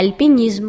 альпинизм.